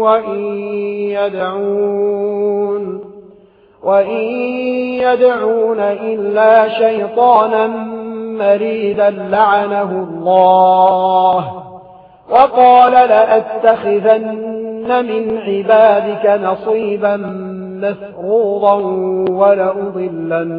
وإن يدعون وإن يدعون إلا شيطانا مريدا لعنه الله وقال لأتخذن من عبادك نصيبا مفروضا ولأضلنهم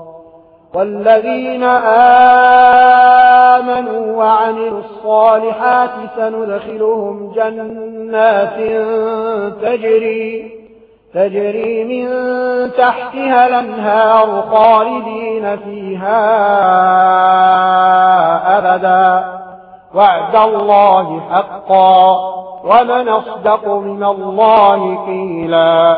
والذين آمنوا وعملوا الصالحات سندخلهم جنات تجري تجري من تحتها الأنهار خالدين فيها أبدا. وعد الله حقا. ومن أصدق من الله قيلا.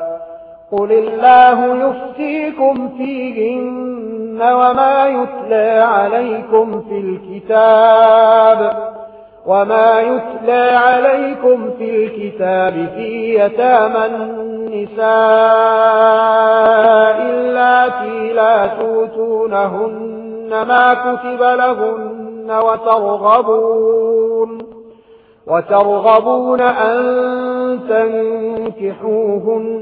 قل الله يفتيكم فيهن وما يتلى عليكم في الكتاب وما يتلى عليكم في الكتاب في يتامى النساء التي لا توتونهن ما كتب لهن وترغبون وترغبون أن تنكحوهن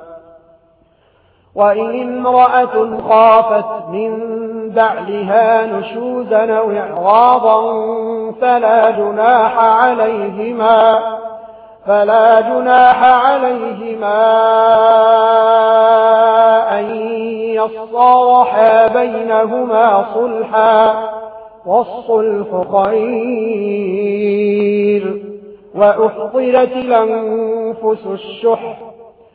وإن امرأة خافت من بعلها نشوزا وإعراضا فلا جناح عليهما فلا جناح عليهما أن يصارحا بينهما صلحا والصلح خير وأحضرت الأنفس الشحر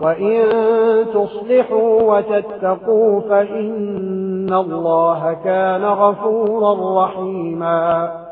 وإن تصلحوا وتتقوا فإن الله كان غفورا رحيما